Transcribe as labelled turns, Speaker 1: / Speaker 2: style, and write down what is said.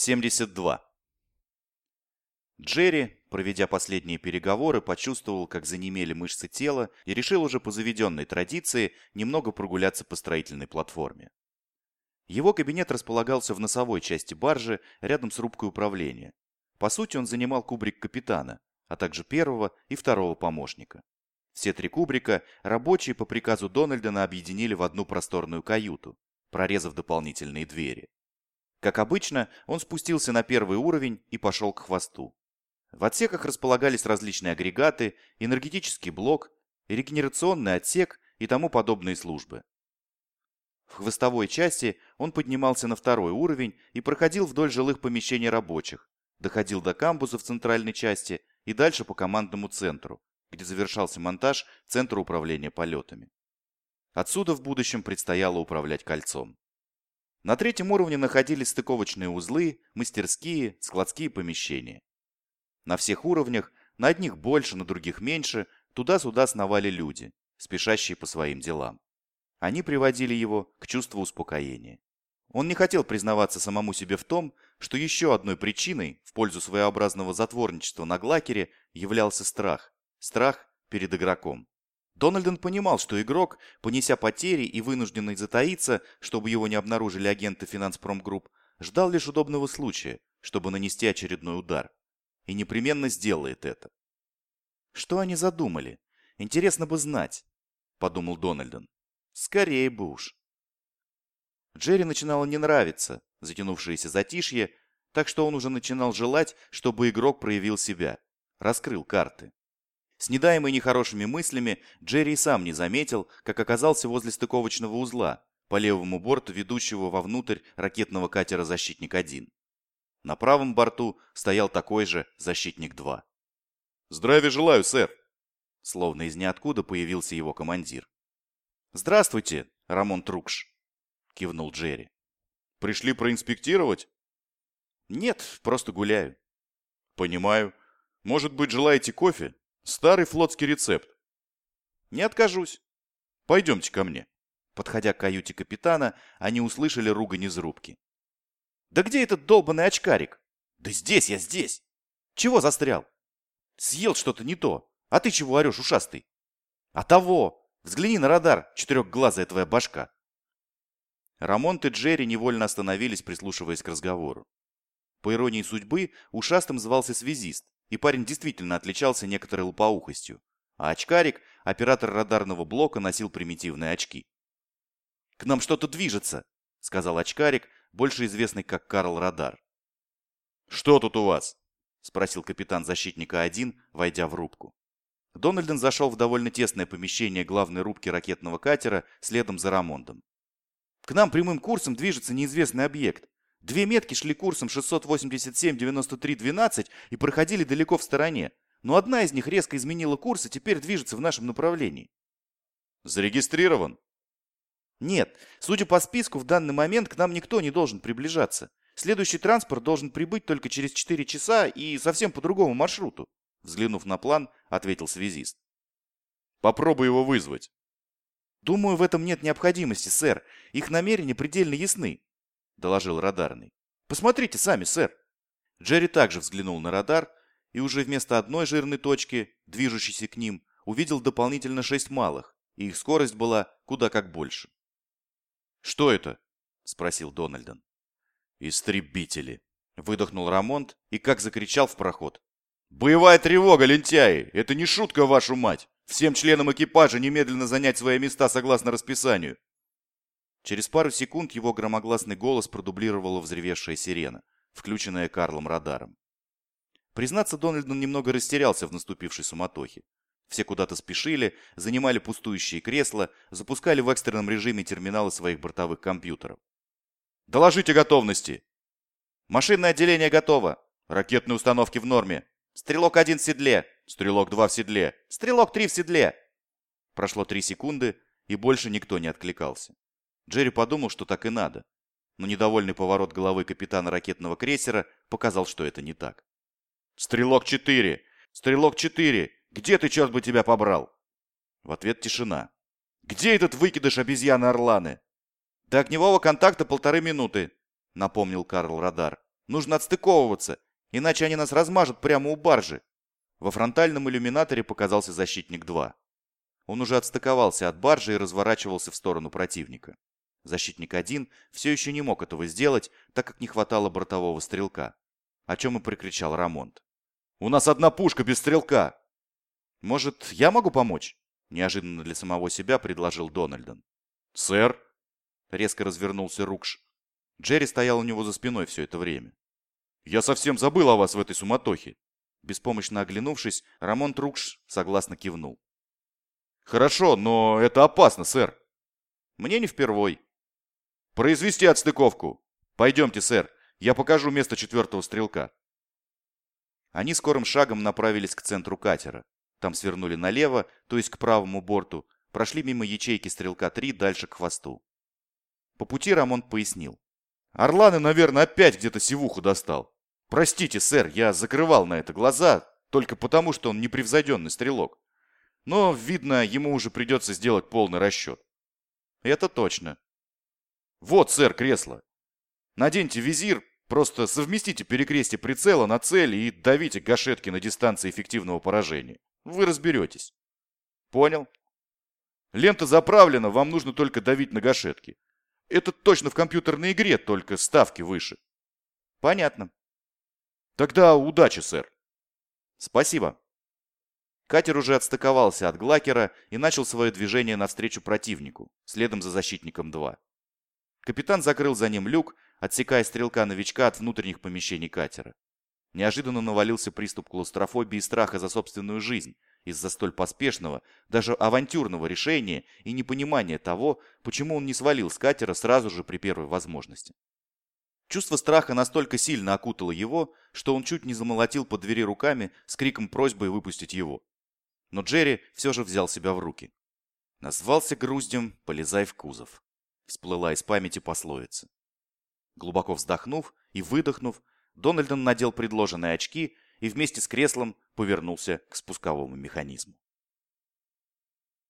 Speaker 1: 72. Джерри, проведя последние переговоры, почувствовал, как занемели мышцы тела и решил уже по заведенной традиции немного прогуляться по строительной платформе. Его кабинет располагался в носовой части баржи, рядом с рубкой управления. По сути, он занимал кубрик капитана, а также первого и второго помощника. Все три кубрика рабочие по приказу Дональдона объединили в одну просторную каюту, прорезав дополнительные двери. Как обычно, он спустился на первый уровень и пошел к хвосту. В отсеках располагались различные агрегаты, энергетический блок, регенерационный отсек и тому подобные службы. В хвостовой части он поднимался на второй уровень и проходил вдоль жилых помещений рабочих, доходил до камбуза в центральной части и дальше по командному центру, где завершался монтаж Центра управления полетами. Отсюда в будущем предстояло управлять кольцом. На третьем уровне находились стыковочные узлы, мастерские, складские помещения. На всех уровнях, на одних больше, на других меньше, туда-сюда сновали люди, спешащие по своим делам. Они приводили его к чувству успокоения. Он не хотел признаваться самому себе в том, что еще одной причиной в пользу своеобразного затворничества на Глакере являлся страх. Страх перед игроком. Дональден понимал, что игрок, понеся потери и вынужденный затаиться, чтобы его не обнаружили агенты Финанспромгрупп, ждал лишь удобного случая, чтобы нанести очередной удар. И непременно сделает это. Что они задумали? Интересно бы знать, подумал Дональден. Скорее бы уж. Джерри начинало не нравиться затянувшееся затишье, так что он уже начинал желать, чтобы игрок проявил себя, раскрыл карты. С недаемой нехорошими мыслями Джерри сам не заметил, как оказался возле стыковочного узла, по левому борту ведущего вовнутрь ракетного катера «Защитник-1». На правом борту стоял такой же «Защитник-2».
Speaker 2: «Здравия желаю, сэр!»
Speaker 1: Словно из ниоткуда появился его командир. «Здравствуйте, Рамон Трукш!» — кивнул Джерри.
Speaker 2: «Пришли проинспектировать?»
Speaker 1: «Нет, просто гуляю».
Speaker 2: «Понимаю. Может быть, желаете кофе?» Старый флотский рецепт.
Speaker 1: Не откажусь.
Speaker 2: Пойдемте ко мне.
Speaker 1: Подходя к каюте капитана, они услышали ругань из рубки. Да где этот долбанный очкарик? Да здесь я, здесь. Чего застрял? Съел что-то не то. А ты чего орешь, ушастый? А того! Взгляни на радар, четырехглазая твоя башка. Рамонт и Джерри невольно остановились, прислушиваясь к разговору. По иронии судьбы, ушастым звался связист, и парень действительно отличался некоторой лопоухостью. А очкарик, оператор радарного блока, носил примитивные очки. «К нам что-то движется», — сказал очкарик, больше известный как Карл Радар.
Speaker 2: «Что тут у вас?»
Speaker 1: — спросил капитан защитника 1, войдя в рубку. Дональден зашел в довольно тесное помещение главной рубки ракетного катера следом за Рамондом. «К нам прямым курсом движется неизвестный объект. Две метки шли курсом 687-93-12 и проходили далеко в стороне, но одна из них резко изменила курс и теперь движется в нашем направлении.
Speaker 2: Зарегистрирован?
Speaker 1: Нет. Судя по списку, в данный момент к нам никто не должен приближаться. Следующий транспорт должен прибыть только через 4 часа и совсем по другому маршруту. Взглянув на план, ответил связист.
Speaker 2: Попробуй его вызвать.
Speaker 1: Думаю, в этом нет необходимости, сэр. Их намерения предельно ясны доложил радарный. «Посмотрите сами, сэр!» Джерри также взглянул на радар и уже вместо одной жирной точки, движущейся к ним, увидел дополнительно шесть малых, и их скорость была куда как больше.
Speaker 2: «Что это?»
Speaker 1: – спросил Дональден.
Speaker 2: «Истребители!»
Speaker 1: – выдохнул Рамонт и как закричал в проход.
Speaker 2: «Боевая тревога, лентяи! Это не шутка, вашу мать! Всем членам экипажа немедленно занять свои места согласно расписанию!»
Speaker 1: Через пару секунд его громогласный голос продублировала взревевшая сирена, включенная Карлом радаром. Признаться, Дональдон немного растерялся в наступившей суматохе. Все куда-то спешили, занимали пустующие кресла, запускали в экстренном режиме терминалы своих бортовых компьютеров.
Speaker 2: «Доложите готовности!»
Speaker 1: «Машинное отделение готово!» «Ракетные установки в норме!» «Стрелок один в седле!»
Speaker 2: «Стрелок два в седле!»
Speaker 1: «Стрелок три в седле!» Прошло три секунды, и больше никто не откликался. Джерри подумал, что так и надо. Но недовольный поворот головы капитана ракетного крейсера показал, что это не так.
Speaker 2: «Стрелок-4! Стрелок-4! Где ты, черт бы тебя побрал?»
Speaker 1: В ответ тишина.
Speaker 2: «Где этот выкидыш обезьяны Орланы?»
Speaker 1: «До огневого контакта полторы минуты», — напомнил Карл Радар. Нужно отстыковываться, иначе они нас размажут прямо у баржи. Во фронтальном иллюминаторе показался защитник 2. Он уже отстыковался от баржи и разворачивался в сторону противника. Защитник 1 все еще не мог этого сделать, так как не хватало бортового стрелка. О чем и прикричал Рамонт. «У нас одна пушка без стрелка!» «Может, я могу помочь?» Неожиданно для самого себя предложил Дональдон.
Speaker 2: «Сэр!»
Speaker 1: Резко развернулся Рукш. Джерри стоял у него за спиной все это время.
Speaker 2: «Я совсем забыл о вас в этой суматохе!»
Speaker 1: Беспомощно оглянувшись, Рамон Рукш согласно кивнул.
Speaker 2: «Хорошо, но это опасно, сэр!»
Speaker 1: «Мне не впервой!»
Speaker 2: «Произвести отстыковку! Пойдемте, сэр, я покажу место четвертого стрелка!»
Speaker 1: Они скорым шагом направились к центру катера. Там свернули налево, то есть к правому борту, прошли мимо ячейки стрелка-3 дальше к хвосту. По пути Рамон пояснил.
Speaker 2: «Орланы, наверное, опять где-то сивуху достал. Простите, сэр, я закрывал на это глаза, только потому, что он непревзойденный стрелок. Но, видно, ему уже придется сделать полный расчет».
Speaker 1: «Это точно».
Speaker 2: «Вот, сэр, кресло. Наденьте визир, просто совместите перекрестие прицела на цель и давите гашетки на дистанции эффективного поражения. Вы разберетесь.
Speaker 1: Понял.
Speaker 2: Лента заправлена, вам нужно только давить на гашетки. Это точно в компьютерной игре, только ставки выше.
Speaker 1: Понятно.
Speaker 2: Тогда удачи, сэр.
Speaker 1: Спасибо. Катер уже отстыковался от Глакера и начал свое движение навстречу противнику, следом за защитником 2. Капитан закрыл за ним люк, отсекая стрелка-новичка от внутренних помещений катера. Неожиданно навалился приступ клаустрофобии и страха за собственную жизнь из-за столь поспешного, даже авантюрного решения и непонимания того, почему он не свалил с катера сразу же при первой возможности. Чувство страха настолько сильно окутало его, что он чуть не замолотил по двери руками с криком просьбы выпустить его. Но Джерри все же взял себя в руки. Назвался груздем «Полезай в кузов». Всплыла из памяти пословица. Глубоко вздохнув и выдохнув, Дональдон надел предложенные очки и вместе с креслом повернулся к спусковому механизму.